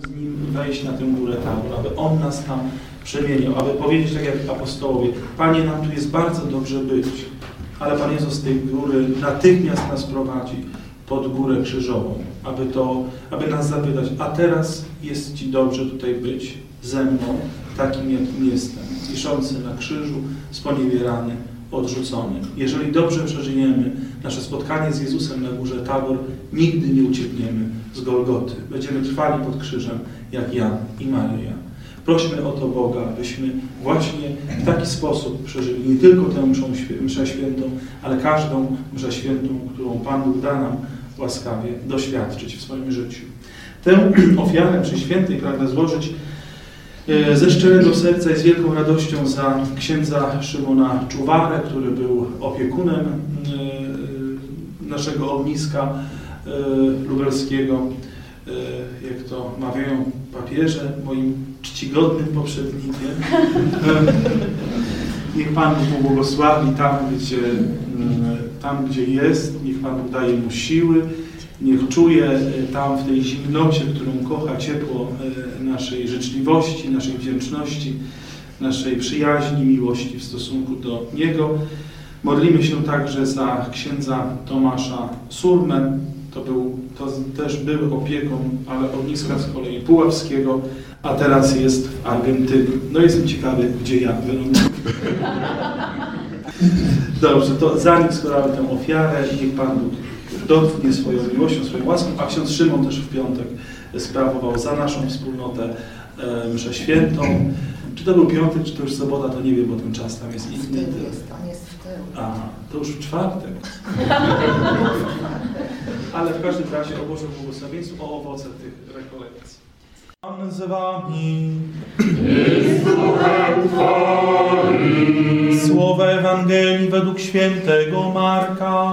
z Nim wejść na tę górę Tabor, aby On nas tam przemienił, aby powiedzieć tak jak apostołowie, Panie, nam tu jest bardzo dobrze być, ale Pan Jezus z tej góry natychmiast nas prowadzi pod górę krzyżową, aby, to, aby nas zapytać, a teraz jest Ci dobrze tutaj być ze mną, takim jakim jestem, wiszący na krzyżu, sponiewierany, odrzucony. Jeżeli dobrze przeżyjemy nasze spotkanie z Jezusem na górze Tabor, nigdy nie uciekniemy z Golgoty. Będziemy trwali pod krzyżem, jak Jan i Maryja. Prośmy o to Boga, abyśmy właśnie w taki sposób przeżyli nie tylko tę mszę, świętą, ale każdą mszę świętą, którą Pan Bóg da nam łaskawie doświadczyć w swoim życiu. Tę ofiarę przy świętej pragnę złożyć e, ze szczerego serca i z wielką radością za księdza Szymona Czuwarę, który był opiekunem e, naszego ogniska e, lubelskiego, jak to mawiają papieże, moim czcigodnym poprzednikiem. Niech Pan Bóg błogosławi tam, gdzie, tam, gdzie jest, niech Pan daje mu siły, niech czuje tam w tej zimnocie, którą kocha, ciepło naszej życzliwości, naszej wdzięczności, naszej przyjaźni, miłości w stosunku do Niego. Modlimy się także za księdza Tomasza Surmę. To, był, to też był opieką, ale ogniska z kolei Puławskiego, a teraz jest w Argentynie. No jestem ciekawy, gdzie ja wyląduję. Dobrze, to za nich składamy tę ofiarę niech Pan Bóg dotknie swoją miłością, swoją łaską, a ksiądz Szymon też w piątek sprawował za naszą wspólnotę e, mszę świętą. Czy to był piątek, czy to już sobota, to nie wiem, bo ten czas tam jest inny. Jest, on jest w tył. A, to już w czwartek. Ale w każdym razie o Bożym błogosławieństwu, o owoce tych rekolekcji. Pan z wami. Słowa Ewangelii według świętego Marka.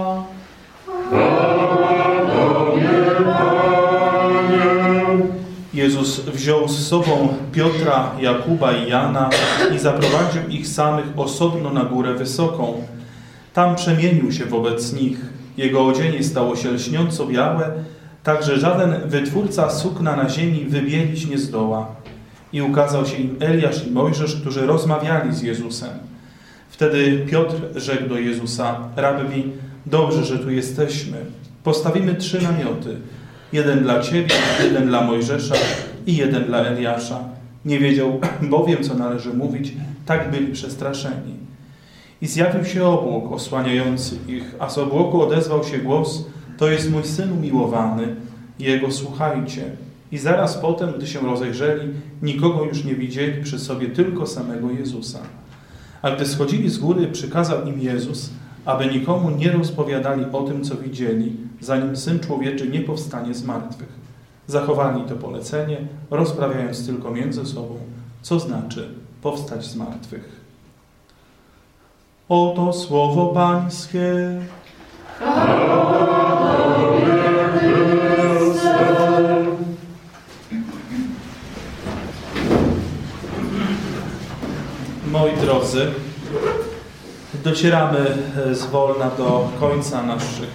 Jezus wziął z sobą Piotra, Jakuba i Jana i zaprowadził ich samych osobno na górę wysoką. Tam przemienił się wobec nich. Jego odzienie stało się lśniąco białe, tak że żaden wytwórca sukna na ziemi wybielić nie zdoła. I ukazał się im Eliasz i Mojżesz, którzy rozmawiali z Jezusem. Wtedy Piotr rzekł do Jezusa, Rabbi, dobrze, że tu jesteśmy. Postawimy trzy namioty. Jeden dla Ciebie, jeden dla Mojżesza i jeden dla Eliasza. Nie wiedział bowiem, co należy mówić, tak byli przestraszeni. I zjawił się obłok osłaniający ich, a z obłoku odezwał się głos, to jest mój Syn umiłowany, Jego słuchajcie. I zaraz potem, gdy się rozejrzeli, nikogo już nie widzieli przy sobie, tylko samego Jezusa. A gdy schodzili z góry, przykazał im Jezus, aby nikomu nie rozpowiadali o tym, co widzieli, zanim Syn Człowieczy nie powstanie z martwych. Zachowali to polecenie, rozprawiając tylko między sobą, co znaczy powstać z martwych. Oto słowo Pańskie. Moi drodzy, docieramy zwolna do końca naszych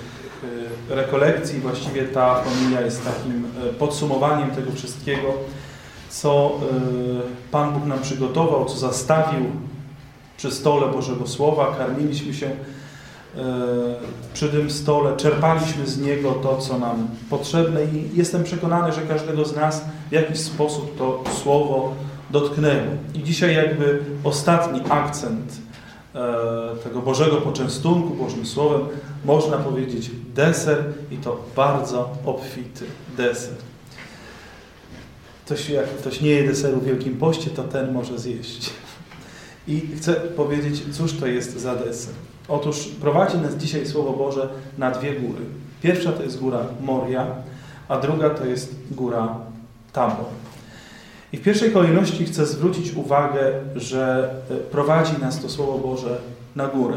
rekolekcji. Właściwie ta homilia jest takim podsumowaniem tego wszystkiego, co Pan Bóg nam przygotował, co zastawił przy stole Bożego Słowa. Karmiliśmy się przy tym stole, czerpaliśmy z niego to, co nam potrzebne i jestem przekonany, że każdego z nas w jakiś sposób to Słowo dotknęło. I dzisiaj jakby ostatni akcent tego Bożego poczęstunku Bożym Słowem, można powiedzieć deser i to bardzo obfity deser. Ktoś, jak ktoś nie je deseru w Wielkim Poście, to ten może zjeść. I chcę powiedzieć, cóż to jest za deser. Otóż prowadzi nas dzisiaj Słowo Boże na dwie góry. Pierwsza to jest góra Moria, a druga to jest góra Tabor. I w pierwszej kolejności chcę zwrócić uwagę, że prowadzi nas to Słowo Boże na górę.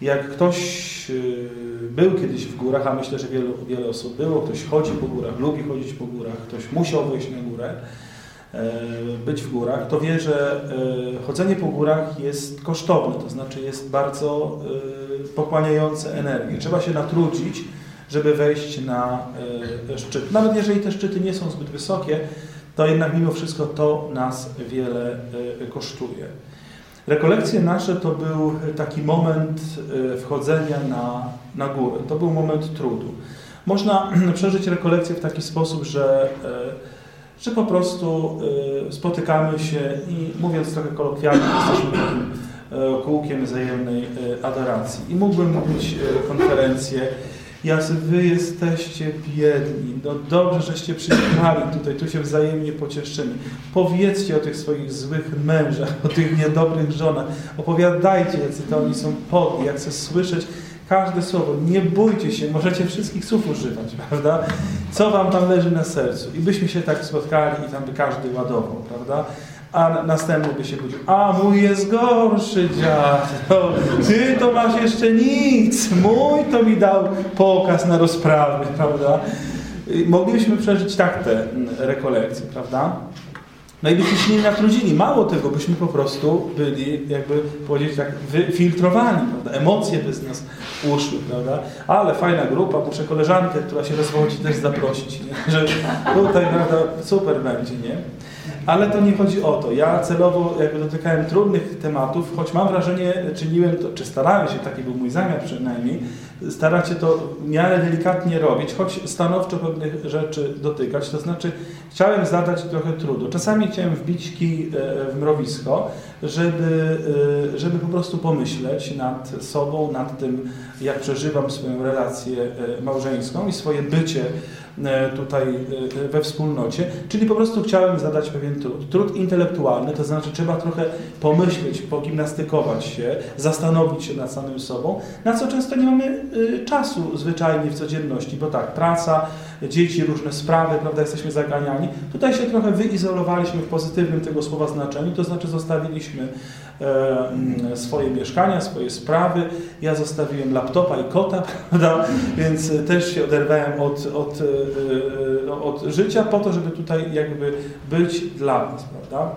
Jak ktoś był kiedyś w górach, a myślę, że wiele, wiele osób było, ktoś chodzi po górach, lubi chodzić po górach, ktoś musiał wejść na górę, być w górach, to wie, że chodzenie po górach jest kosztowne, to znaczy jest bardzo pochłaniające energię. Trzeba się natrudzić, żeby wejść na e, szczyt. Nawet jeżeli te szczyty nie są zbyt wysokie, to jednak mimo wszystko to nas wiele e, kosztuje. Rekolekcje nasze to był taki moment e, wchodzenia na, na górę. To był moment trudu. Można przeżyć rekolekcję w taki sposób, że, że po prostu spotykamy się i mówiąc trochę kolokwialnie, jesteśmy takim kółkiem wzajemnej adoracji. I mógłbym mówić konferencję Jacy wy jesteście biedni, no dobrze, żeście przyjechali tutaj, tu się wzajemnie pocieszymy. Powiedzcie o tych swoich złych mężach, o tych niedobrych żonach. Opowiadajcie, jacy to oni są podli, jak chcę słyszeć każde słowo. Nie bójcie się, możecie wszystkich słów używać, prawda? Co wam tam leży na sercu. I byśmy się tak spotkali i tam by każdy ładował, prawda? a następny by się budził. A mój jest gorszy dziad. No, ty to masz jeszcze nic. Mój to mi dał pokaz na rozprawy, prawda? Moglibyśmy przeżyć tak te rekolekcje, prawda? No i byśmy się nie natrudzili. Mało tego, byśmy po prostu byli, jakby powiedzieć tak, wyfiltrowani, prawda? Emocje by z nas uszły, prawda? Ale fajna grupa, muszę koleżankę, która się rozwodzi, też zaprosić, nie? że tutaj, prawda, super będzie, nie? Ale to nie chodzi o to. Ja celowo jakby dotykałem trudnych tematów, choć mam wrażenie, czyniłem to, czy starałem się, taki był mój zamiar przynajmniej, starać się to w miarę delikatnie robić, choć stanowczo pewnych rzeczy dotykać. To znaczy chciałem zadać trochę trudu. Czasami chciałem wbić kij e, w mrowisko, żeby, e, żeby po prostu pomyśleć nad sobą, nad tym, jak przeżywam swoją relację e, małżeńską i swoje bycie tutaj e, we wspólnocie, czyli po prostu chciałem zadać pewien trud. Trud intelektualny, to znaczy trzeba trochę pomyśleć, pogimnastykować się, zastanowić się nad samym sobą, na co często nie mamy e, czasu zwyczajnie w codzienności, bo tak, praca, dzieci, różne sprawy, prawda, jesteśmy zaganiani. Tutaj się trochę wyizolowaliśmy w pozytywnym tego słowa znaczeniu, to znaczy zostawiliśmy e, swoje mieszkania, swoje sprawy. Ja zostawiłem laptopa i kota, prawda, więc też się oderwałem od, od, e, od życia po to, żeby tutaj jakby być dla Was, prawda.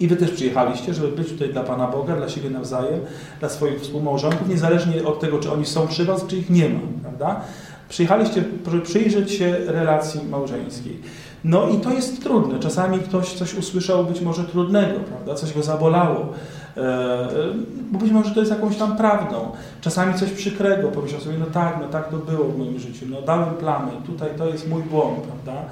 I Wy też przyjechaliście, żeby być tutaj dla Pana Boga, dla siebie nawzajem, dla swoich współmałżonków, niezależnie od tego, czy oni są przy Was, czy ich nie ma, prawda? Przyjechaliście, żeby przyjrzeć się relacji małżeńskiej. No i to jest trudne. Czasami ktoś coś usłyszał być może trudnego, prawda? Coś go zabolało. E, bo być może to jest jakąś tam prawdą. Czasami coś przykrego. Pomyślał sobie, no tak, no tak to było w moim życiu. No dałem plamy, tutaj to jest mój błąd, prawda?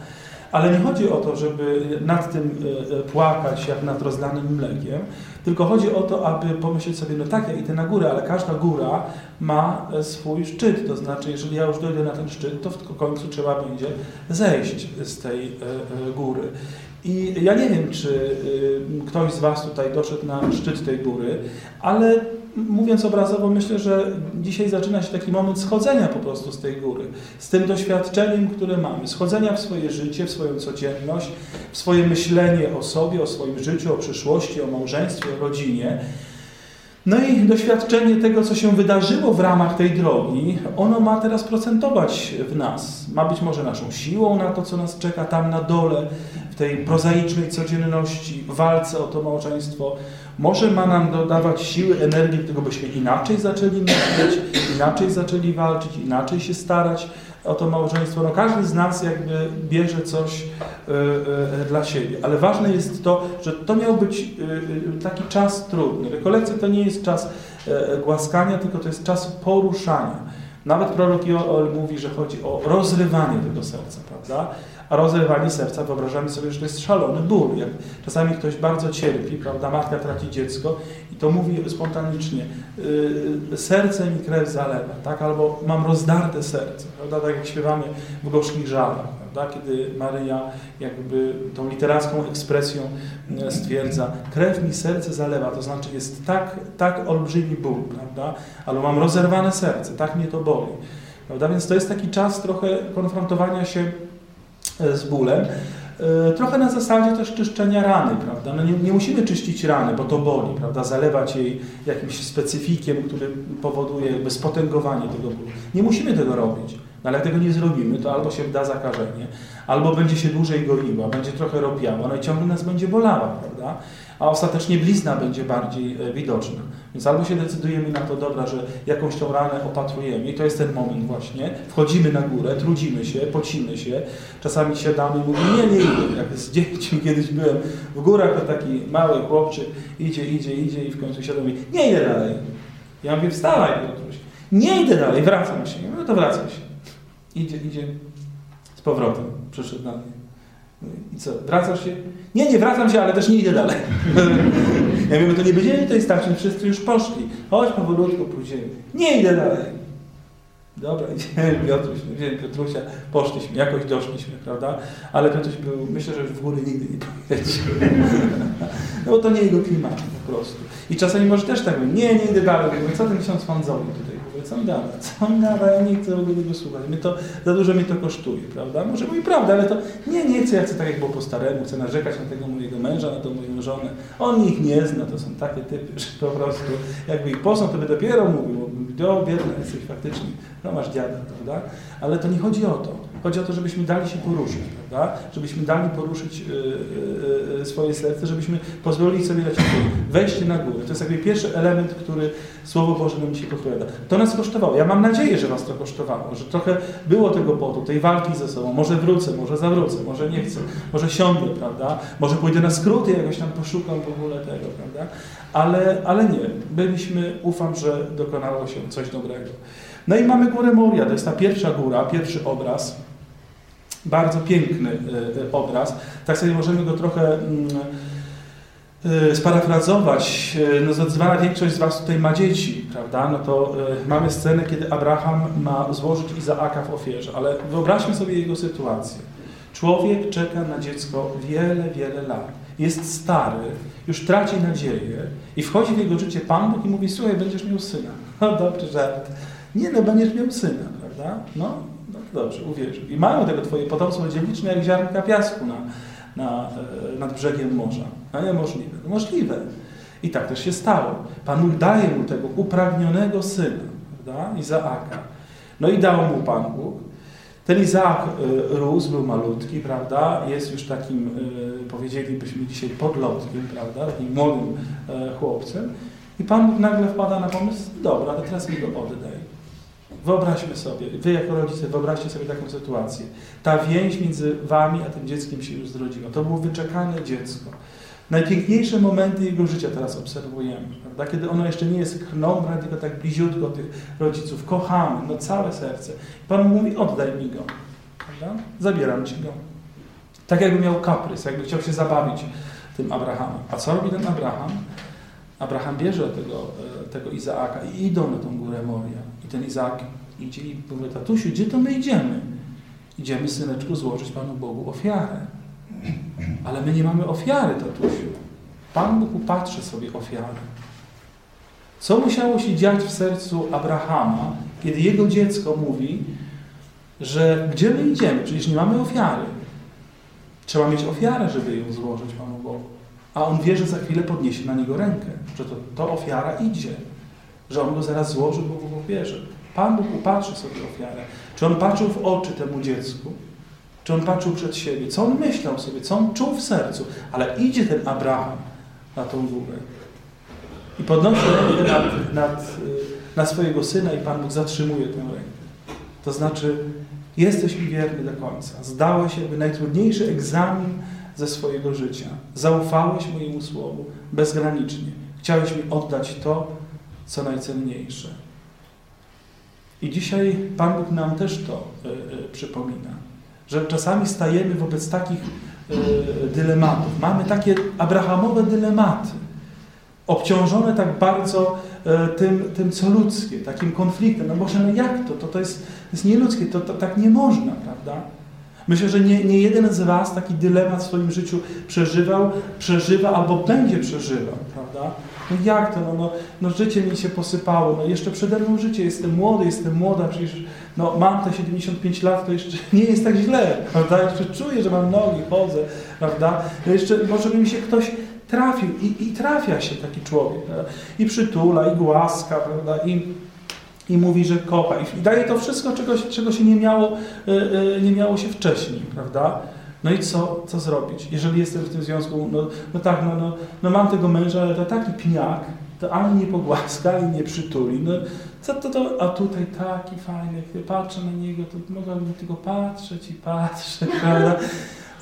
Ale nie chodzi o to, żeby nad tym e, e, płakać jak nad rozlanym mlekiem, tylko chodzi o to, aby pomyśleć sobie, no tak, ja idę na górę, ale każda góra ma e, swój szczyt. To znaczy, jeżeli ja już dojdę na ten szczyt, to w końcu trzeba będzie zejść z tej góry. I ja nie wiem, czy ktoś z Was tutaj doszedł na szczyt tej góry, ale mówiąc obrazowo, myślę, że dzisiaj zaczyna się taki moment schodzenia po prostu z tej góry, z tym doświadczeniem, które mamy, schodzenia w swoje życie, w swoją codzienność, w swoje myślenie o sobie, o swoim życiu, o przyszłości, o małżeństwie, o rodzinie. No i doświadczenie tego, co się wydarzyło w ramach tej drogi, ono ma teraz procentować w nas. Ma być może naszą siłą na to, co nas czeka tam na dole, w tej prozaicznej codzienności, walce o to małżeństwo. Może ma nam dodawać siły, energii, którego byśmy inaczej zaczęli myśleć, inaczej zaczęli walczyć, inaczej się starać o to małżeństwo. No każdy z nas jakby bierze coś y, y, dla siebie, ale ważne jest to, że to miał być y, taki czas trudny. Rekolekcja to nie jest czas głaskania, tylko to jest czas poruszania. Nawet prorok Joel mówi, że chodzi o rozrywanie tego serca, prawda? A rozrywanie serca, wyobrażamy sobie, że to jest szalony ból. Jak czasami ktoś bardzo cierpi, prawda, matka traci dziecko i to mówi spontanicznie, yy, serce mi krew zalewa, tak? Albo mam rozdarte serce, prawda? Tak jak śpiewamy w gorzkich żalach, prawda? Kiedy Maryja jakby tą literacką ekspresją yy, stwierdza, krew mi serce zalewa, to znaczy jest tak, tak olbrzymi ból, prawda? Albo mam rozerwane serce, tak mnie to boli. Prawda? Więc to jest taki czas trochę konfrontowania się z bólem. E, trochę na zasadzie też czyszczenia rany, prawda? No nie, nie, musimy czyścić rany, bo to boli, prawda? Zalewać jej jakimś specyfikiem, który powoduje jakby spotęgowanie tego bólu. Nie musimy tego robić. No ale jak tego nie zrobimy, to albo się da zakażenie, albo będzie się dłużej goiła, będzie trochę robiała, no i ciągle nas będzie bolała, prawda? A ostatecznie blizna będzie bardziej e, widoczna. Więc albo się decydujemy na to, dobra, że jakąś tą ranę opatrujemy i to jest ten moment właśnie. Wchodzimy na górę, trudzimy się, pocimy się, czasami siadamy i mówimy, nie, nie idę. Jak z dziećmi kiedyś byłem w górach, to taki mały chłopczyk idzie, idzie, idzie i w końcu siada i mówi, nie idę dalej. Ja mówię, wstawaj Piotruś. Nie idę dalej, wracam się. No to wracam się. Idzie, idzie z powrotem. Przyszedł na. I co, wracasz się? Nie, nie wracam się, ale też nie idę dalej. ja wiem, to nie będziemy tutaj stać, wszyscy już poszli. Chodź powolutku, pójdziemy. Nie idę dalej. Dobra, idziemy Piotruś, idziemy Piotrusia, poszliśmy, jakoś doszliśmy, prawda? Ale Piotruś był, myślę, że już w góry nigdy nie pojedzie. no bo to nie jego klimat prostu. I czasami może też tak mówić, nie, nie idę dalej, mówię, co ten ksiądz pan tutaj? Mówię, co on gada? Co on gada? Ja nie chcę w ogóle tego słuchać. Mnie to, za dużo mi to kosztuje, prawda? Może mówi prawda, ale to nie, nie chcę, ja chcę tak jak było po staremu, chcę narzekać na tego mojego męża, na tą moją żonę. On ich nie zna, to są takie typy, że po prostu jakby ich poznał, to by dopiero mówił, do biedny jesteś faktycznie, no masz dziada, prawda? Ale to nie chodzi o to. Chodzi o to, żebyśmy dali się poruszyć, prawda? Żebyśmy dali poruszyć yy, yy, swoje serce, żebyśmy pozwolili sobie dać wejście na górę. To jest jakby pierwszy element, który Słowo Boże nam dzisiaj podpowiada. To nas kosztowało. Ja mam nadzieję, że was to kosztowało, że trochę było tego potu, tej walki ze sobą. Może wrócę, może zawrócę, może nie chcę, może siądę, prawda? Może pójdę na skróty, jakoś tam poszukam w ogóle tego, prawda? Ale, ale nie. Byliśmy, ufam, że dokonało się coś dobrego. No i mamy górę Moria, to jest ta pierwsza góra, pierwszy obraz. Bardzo piękny y, obraz. Tak sobie możemy go trochę y, sparafrazować. No zdecydowana większość z Was tutaj ma dzieci, prawda? No to y, mamy scenę, kiedy Abraham ma złożyć Izaaka w ofierze, ale wyobraźmy sobie jego sytuację. Człowiek czeka na dziecko wiele, wiele lat. Jest stary, już traci nadzieję i wchodzi w jego życie Pan Bóg i mówi, słuchaj, będziesz miał syna. No dobry żart. Nie, no będziesz miał syna, prawda? No dobrze, uwierzył. I mają tego twoje potomstwo dziewiczne jak ziarnka piasku na, na, nad brzegiem morza. No niemożliwe. No, możliwe. I tak też się stało. Pan Bóg daje mu tego upragnionego syna, prawda? Izaaka. No i dał mu Pan Bóg. Ten Izaak rósł, był malutki, prawda? Jest już takim, powiedzielibyśmy dzisiaj, podlotkiem, prawda? Takim młodym chłopcem. I Pan Bóg nagle wpada na pomysł, dobra, to teraz mi go oddaj. Wyobraźmy sobie, wy jako rodzice, wyobraźcie sobie taką sytuację. Ta więź między wami a tym dzieckiem się już zrodziła. To było wyczekane dziecko. Najpiękniejsze momenty jego życia teraz obserwujemy, prawda? Kiedy ono jeszcze nie jest krną, tylko tak bliziutko tych rodziców. Kochamy, no całe serce. Pan mówi, oddaj mi go. Prawda? Zabieram ci go. Tak jakby miał kaprys, jakby chciał się zabawić tym Abrahamem. A co robi ten Abraham? Abraham bierze tego, tego Izaaka i idą na tą górę Moria. Ten Izaak idzie i mówi, tatusiu, gdzie to my idziemy? Idziemy, syneczku, złożyć Panu Bogu ofiarę. Ale my nie mamy ofiary, tatusiu. Pan Bóg upatrzy sobie ofiarę. Co musiało się dziać w sercu Abrahama, kiedy jego dziecko mówi, że gdzie my idziemy? Przecież nie mamy ofiary. Trzeba mieć ofiarę, żeby ją złożyć Panu Bogu. A on wie, że za chwilę podniesie na niego rękę, że to, to ofiara idzie, że on go zaraz złoży Bogu w ofierze. Pan Bóg upatrzy sobie ofiarę. Czy on patrzył w oczy temu dziecku? Czy on patrzył przed siebie? Co on myślał sobie? Co on czuł w sercu? Ale idzie ten Abraham na tą górę. I podnosi rękę nad, nad, na swojego syna i Pan Bóg zatrzymuje tę rękę. To znaczy, jesteś mi wierny do końca. Zdałeś jakby najtrudniejszy egzamin ze swojego życia. Zaufałeś mojemu słowu bezgranicznie. Chciałeś mi oddać to, co najcenniejsze. I dzisiaj Pan Bóg nam też to y, y, przypomina, że czasami stajemy wobec takich y, dylematów. Mamy takie abrahamowe dylematy, obciążone tak bardzo tym, tym co ludzkie, takim konfliktem. No Boże, no jak to? To, to, jest, jest nieludzkie, to, to tak nie można, prawda? Myślę, że nie, nie jeden z Was taki dylemat w swoim życiu przeżywał, przeżywa albo będzie przeżywał, prawda? No jak to? No, no, no życie mi się posypało, no jeszcze przede mną życie, jestem młody, jestem młoda, przecież no, mam te 75 lat, to jeszcze nie jest tak źle, prawda? Jeszcze czuję, że mam nogi, chodzę, prawda? No jeszcze może by mi się ktoś trafił i, i trafia się taki człowiek, prawda? i przytula, i głaska, prawda? I I mówi, że kocha. I daje to wszystko, czego, czego się nie miało, nie miało się wcześniej, prawda? No i co, co zrobić? Jeżeli jestem w tym związku, no, no tak, no, no, no mam tego męża, ale to taki pniak, to ani nie pogłaska, ani nie przytuli. No, co to, to, a tutaj taki fajny, patrzę na niego, to mogłabym tylko patrzeć i patrzeć, prawda?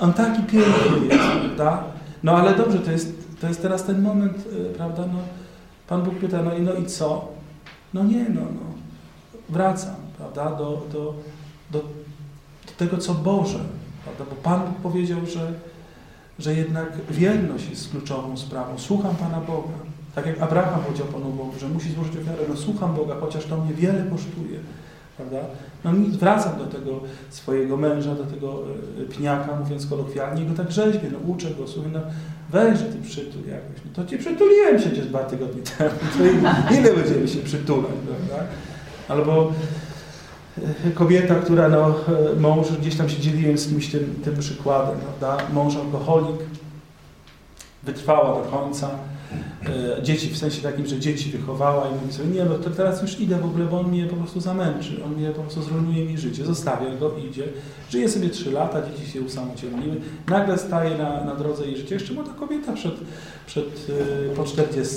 On taki piękny jest, prawda? No ale dobrze, to jest, to jest teraz ten moment, y, prawda? No, Pan Bóg pyta, no i, no i co? No nie, no, no. Wracam, prawda? Do, do, do, do tego, co Boże, prawda? Bo Pan Bóg powiedział, że, że jednak wierność jest kluczową sprawą. Słucham Pana Boga. Tak jak Abraham powiedział Panu Bogu, że musi złożyć ofiarę, no słucham Boga, chociaż to mnie wiele kosztuje. Prawda? No wracam do tego swojego męża, do tego e, pniaka, mówiąc kolokwialnie, go tak rzeźbię, no uczę go, słuchaj, no weź, ty przytul jakoś. No to cię przytuliłem przecież dwa tygodnie temu, to ile będziemy się przytulać, prawda? Albo kobieta, która no, e, mąż, gdzieś tam się dzieliłem z kimś tym, tym przykładem, prawda? Mąż alkoholik, wytrwała do końca, E, dzieci, w sensie takim, że dzieci wychowała i mówi sobie, nie, no to teraz już idę w ogóle, bo on mnie po prostu zamęczy, on mnie po prostu zrujnuje mi życie, zostawia go, idzie, żyje sobie trzy lata, dzieci się usamodzielniły, nagle staje na, na drodze jej życia, jeszcze młoda kobieta przed, przed, e, po 40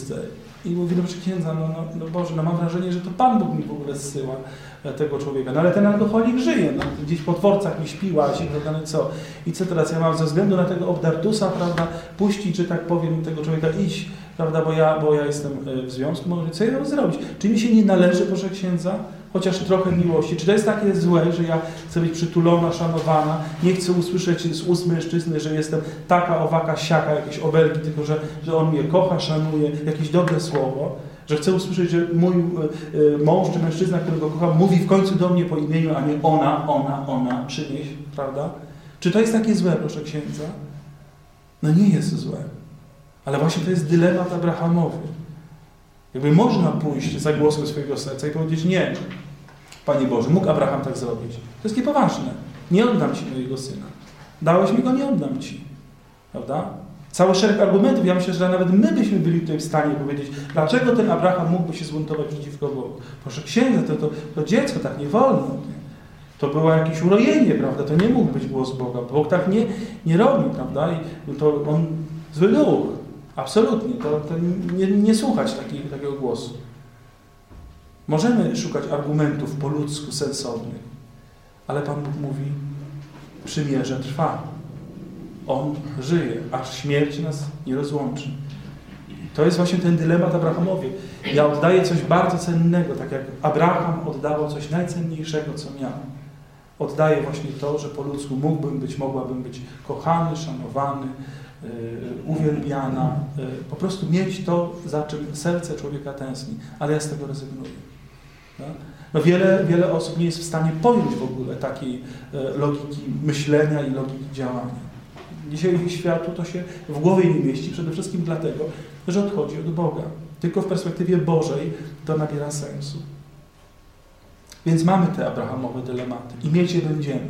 i mówi, no proszę księdza, no, no, no Boże, no mam wrażenie, że to Pan Bóg mi w ogóle zsyła e, tego człowieka. No ale ten alkoholik żyje, no, gdzieś po dworcach mi śpiła się, prawda, no co? I co teraz? Ja mam ze względu na tego obdartusa, prawda, puścić, że tak powiem, tego człowieka iść prawda, bo ja, bo ja jestem e, w związku, może co ja mam zrobić? Czy mi się nie należy, proszę księdza, chociaż trochę miłości? Czy to jest takie złe, że ja chcę być przytulona, szanowana, nie chcę usłyszeć z ust mężczyzny, że jestem taka, owaka, siaka, jakieś obelgi, tylko że, że on mnie kocha, szanuje, jakieś dobre słowo? Że chcę usłyszeć, że mój y, mąż czy mężczyzna, którego kocham, mówi w końcu do mnie po imieniu, a nie ona, ona, ona, przynieś, prawda? Czy to jest takie złe, proszę księdza? No nie jest złe. Ale właśnie to jest dylemat Abrahamowy. Jakby można pójść za głosem swojego serca i powiedzieć nie, Panie Boże, mógł Abraham tak zrobić. To jest niepoważne. Nie oddam Ci mojego syna. Dałeś mi go, nie oddam Ci. Prawda? Cały szereg argumentów. Ja myślę, że nawet my byśmy byli tutaj w stanie powiedzieć, dlaczego ten Abraham mógłby się zbuntować przeciwko Bogu. Proszę księdza, to, to, to dziecko, tak nie wolno. To było jakieś urojenie, prawda? To nie mógł być głos Boga. Bóg tak nie, nie robi, prawda? I to on zły duch. Absolutnie, to, to nie, nie, słuchać taki, takiego głosu. Możemy szukać argumentów po ludzku sensownych, ale Pan Bóg mówi, przymierze trwa. On żyje, aż śmierć nas nie rozłączy. To jest właśnie ten dylemat Abrahamowi. Ja oddaję coś bardzo cennego, tak jak Abraham oddawał coś najcenniejszego, co miał. Oddaję właśnie to, że po ludzku mógłbym być, mogłabym być kochany, szanowany, Y, uwielbiana, y, po prostu mieć to, za czym serce człowieka tęskni, ale ja z tego rezygnuję. Tak? No wiele, wiele osób nie jest w stanie pojąć w ogóle takiej y, logiki myślenia i logiki działania. Dzisiaj światu to się w głowie nie mieści, przede wszystkim dlatego, że odchodzi od Boga. Tylko w perspektywie Bożej to nabiera sensu. Więc mamy te Abrahamowe dylematy i mieć je będziemy.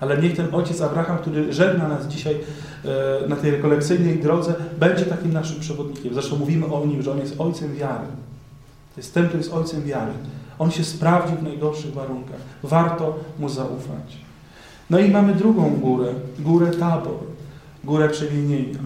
Ale niech ten ojciec Abraham, który żegna nas dzisiaj e, na tej rekolekcyjnej drodze, będzie takim naszym przewodnikiem. Zresztą mówimy o nim, że on jest ojcem wiary. To jest ten, który jest ojcem wiary. On się sprawdzi w najgorszych warunkach. Warto mu zaufać. No i mamy drugą górę, górę Tabor, górę przemienienia.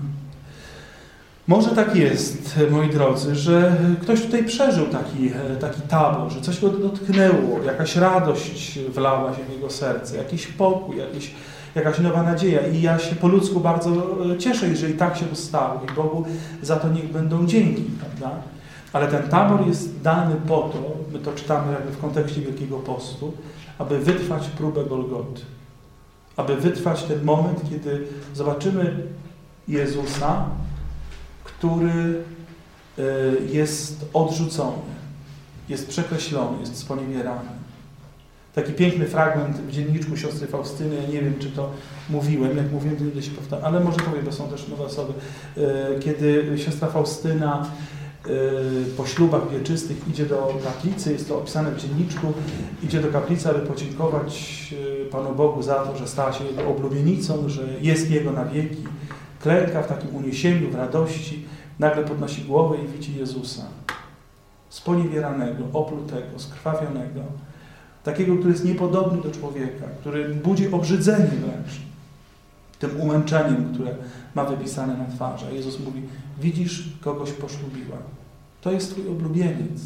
Może tak jest, moi drodzy, że ktoś tutaj przeżył taki, taki tabor, że coś go dotknęło, jakaś radość wlała się w jego serce, jakiś pokój, jakiś, jakaś nowa nadzieja. I ja się po ludzku bardzo cieszę, jeżeli tak się stało. I Bogu za to niech będą dzięki, prawda? Ale ten tabor jest dany po to, my to czytamy jakby w kontekście Wielkiego Postu, aby wytrwać próbę Golgoty. Aby wytrwać ten moment, kiedy zobaczymy Jezusa, który e, jest odrzucony, jest przekreślony, jest sponiewierany. Taki piękny fragment w dzienniczku siostry Faustyny, ja nie wiem, czy to mówiłem, jak mówiłem, to nie się powtarzam, ale może powiem, bo są też nowe osoby. E, kiedy siostra Faustyna po ślubach wieczystych idzie do kaplicy, jest to opisane w dzienniczku, idzie do kaplicy, aby podziękować Panu Bogu za to, że stała się Jego oblubienicą, że jest Jego na wieki klęka w takim uniesieniu, w radości, nagle podnosi głowę i widzi Jezusa. sponiewieranego, oplutego, skrwawionego, takiego, który jest niepodobny do człowieka, który budzi obrzydzenie wręcz tym umęczeniem, które ma wypisane na twarzy. A Jezus mówi, widzisz, kogoś poślubiła. To jest Twój oblubieniec.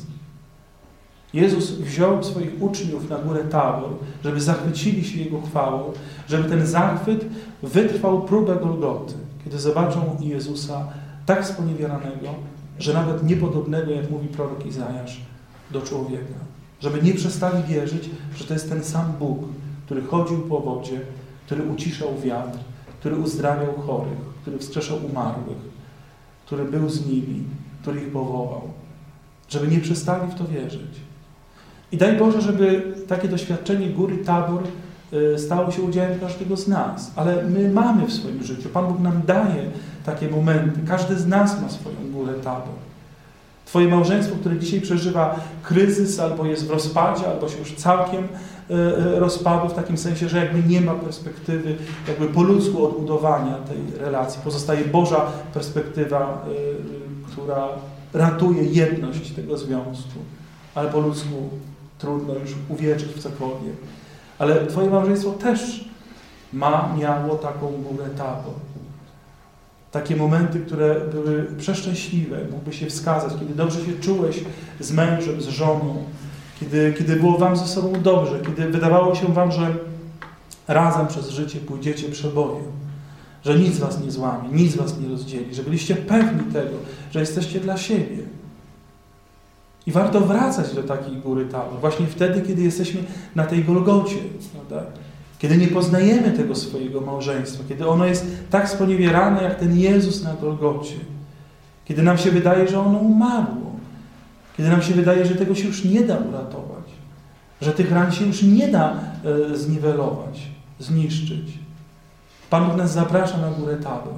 Jezus wziął swoich uczniów na górę Tabor, żeby zachwycili się Jego chwałą, żeby ten zachwyt wytrwał próbę Golgoty, kiedy zobaczą Jezusa tak sponiewieranego, że nawet niepodobnego, jak mówi prorok Izajasz, do człowieka. Żeby nie przestali wierzyć, że to jest ten sam Bóg, który chodził po wodzie, który uciszał wiatr, który uzdrawiał chorych, który wskrzeszał umarłych, który był z nimi, który ich powołał. Żeby nie przestali w to wierzyć. I daj Boże, żeby takie doświadczenie góry Tabor y, stało się udziałem każdego z nas. Ale my mamy w swoim życiu. Pan Bóg nam daje takie momenty. Każdy z nas ma swoją górę Tabor. Twoje małżeństwo, które dzisiaj przeżywa kryzys, albo jest w rozpadzie, albo się już całkiem e, e, rozpadło, w takim sensie, że jakby nie ma perspektywy jakby po ludzku odbudowania tej relacji. Pozostaje Boża perspektywa, e, która ratuje jedność tego związku. Ale po ludzku trudno już uwierzyć w cokolwiek. Ale Twoje małżeństwo też ma, miało taką górę tabor takie momenty, które były przeszczęśliwe, mógłby się wskazać, kiedy dobrze się czułeś z mężem, z żoną, kiedy, kiedy było wam ze sobą dobrze, kiedy wydawało się wam, że razem przez życie pójdziecie przebojem, że nic was nie złamie, nic was nie rozdzieli, że byliście pewni tego, że jesteście dla siebie. I warto wracać do takiej góry tabor, właśnie wtedy, kiedy jesteśmy na tej Golgocie, prawda? Kiedy nie poznajemy tego swojego małżeństwa, kiedy ono jest tak sponiewierane jak ten Jezus na Golgocie, kiedy nam się wydaje, że ono umarło, kiedy nam się wydaje, że tego się już nie da uratować, że tych ran się już nie da e, zniwelować, zniszczyć. Pan Bóg nas zaprasza na górę Tabor,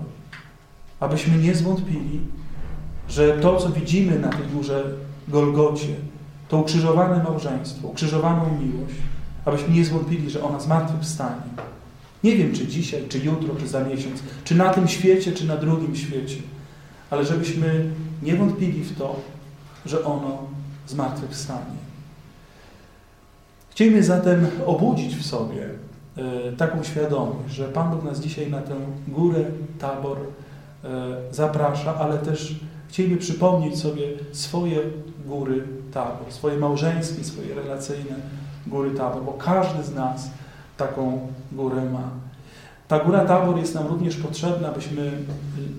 abyśmy nie zwątpili, że to, co widzimy na tej górze Golgocie, to ukrzyżowane małżeństwo, ukrzyżowaną miłość, abyśmy nie zwątpili, że ona zmartwychwstanie. Nie wiem, czy dzisiaj, czy jutro, czy za miesiąc, czy na tym świecie, czy na drugim świecie, ale żebyśmy nie wątpili w to, że ono zmartwychwstanie. Chcielibyśmy zatem obudzić w sobie e, taką świadomość, że Pan Bóg nas dzisiaj na tę górę, tabor e, zaprasza, ale też chcieliby przypomnieć sobie swoje góry, tabor, swoje małżeńskie, swoje relacyjne góry Tabor, bo każdy z nas taką górę ma. Ta góra Tabor jest nam również potrzebna, abyśmy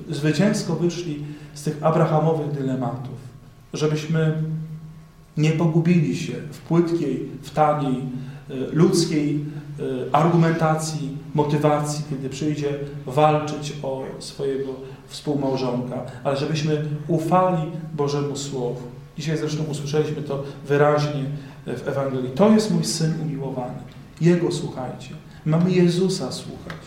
zwycięsko wyszli z tych abrahamowych dylematów, żebyśmy nie pogubili się w płytkiej, w taniej, e, ludzkiej e, argumentacji, motywacji, kiedy przyjdzie walczyć o swojego współmałżonka, ale żebyśmy ufali Bożemu Słowu. Dzisiaj zresztą usłyszeliśmy to wyraźnie w Ewangelii. To jest mój Syn umiłowany. Jego słuchajcie. Mamy Jezusa słuchać.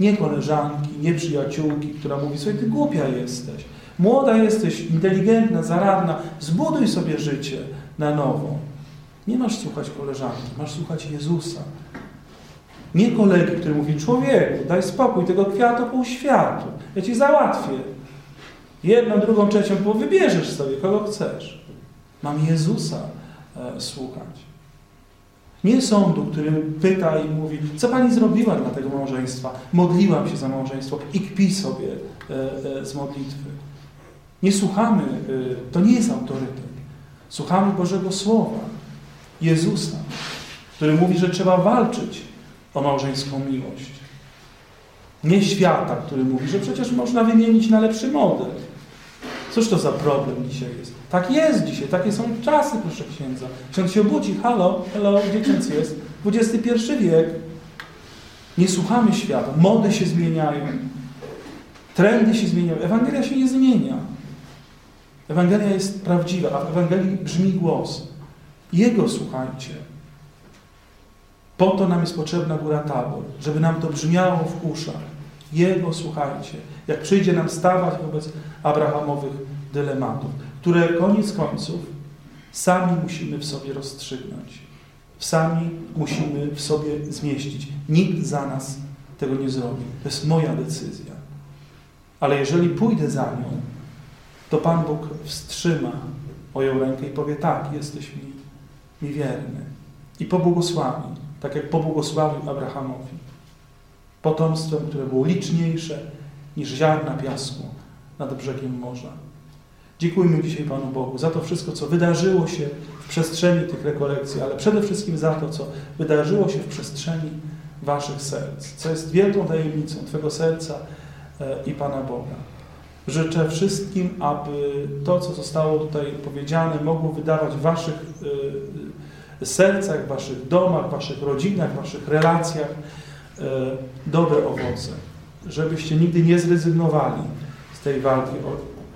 Nie koleżanki, nie przyjaciółki, która mówi sobie, ty głupia jesteś. Młoda jesteś, inteligentna, zaradna. Zbuduj sobie życie na nowo. Nie masz słuchać koleżanki, masz słuchać Jezusa. Nie kolegi, który mówi, człowieku, daj spokój, tego kwiatu pół światu. Ja ci załatwię. Jedną, drugą, trzecią, bo wybierzesz sobie, kogo chcesz. Mam Jezusa, E, słuchać. Nie sądu, który pyta i mówi, co Pani zrobiła dla tego małżeństwa? Modliłam się za małżeństwo i kpi sobie e, e, z modlitwy. Nie słuchamy, to nie jest autorytet. Słuchamy Bożego Słowa, Jezusa, który mówi, że trzeba walczyć o małżeńską miłość. Nie świata, który mówi, że przecież można wymienić na lepszy model. Cóż to za problem dzisiaj jest? Tak jest dzisiaj, takie są czasy, proszę księdza. Ksiądz się obudzi, halo, halo, gdzie ksiądz jest? XXI wiek. Nie słuchamy świata, mody się zmieniają, trendy się zmieniają. Ewangelia się nie zmienia. Ewangelia jest prawdziwa, a w Ewangelii brzmi głos. Jego słuchajcie. Po to nam jest potrzebna góra tabor, żeby nam to brzmiało w uszach. Jego słuchajcie. Jak przyjdzie nam stawać wobec Abrahamowych dylematów które koniec końców sami musimy w sobie rozstrzygnąć. Sami musimy w sobie zmieścić. Nikt za nas tego nie zrobi. To jest moja decyzja. Ale jeżeli pójdę za nią, to Pan Bóg wstrzyma moją rękę i powie tak, jesteś mi, mi wierny. I pobłogosławi, tak jak pobłogosławił Abrahamowi. Potomstwem, które było liczniejsze niż ziarna piasku nad brzegiem morza. Dziękujmy dzisiaj Panu Bogu za to wszystko, co wydarzyło się w przestrzeni tych rekolekcji, ale przede wszystkim za to, co wydarzyło się w przestrzeni Waszych serc, co jest wielką tajemnicą Twego serca e, i Pana Boga. Życzę wszystkim, aby to, co zostało tutaj powiedziane, mogło wydawać w Waszych e, sercach, w Waszych domach, w Waszych rodzinach, w Waszych relacjach e, dobre owoce. Żebyście nigdy nie zrezygnowali z tej walki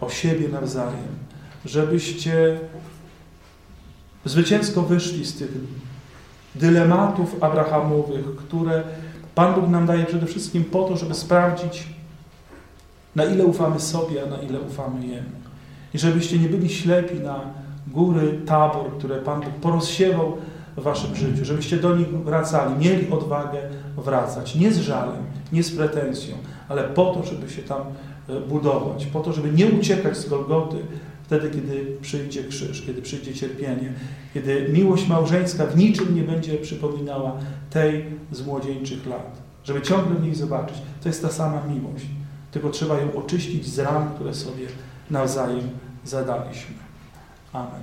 o, o siebie nawzajem. Żebyście zwycięsko wyszli z tych dylematów abrahamowych, które Pan Bóg nam daje przede wszystkim po to, żeby sprawdzić, na ile ufamy sobie, a na ile ufamy Jemu. I żebyście nie byli ślepi na góry, tabor, które Pan Bóg porozsiewał w waszym życiu, żebyście do nich wracali, mieli odwagę wracać, nie z żalem, nie z pretensją, ale po to, żeby się tam e, budować, po to, żeby nie uciekać z Golgoty wtedy, kiedy przyjdzie krzyż, kiedy przyjdzie cierpienie, kiedy miłość małżeńska w niczym nie będzie przypominała tej z młodzieńczych lat, żeby ciągle w niej zobaczyć. To jest ta sama miłość, tylko trzeba ją oczyścić z ram, które sobie nawzajem zadaliśmy. Amen.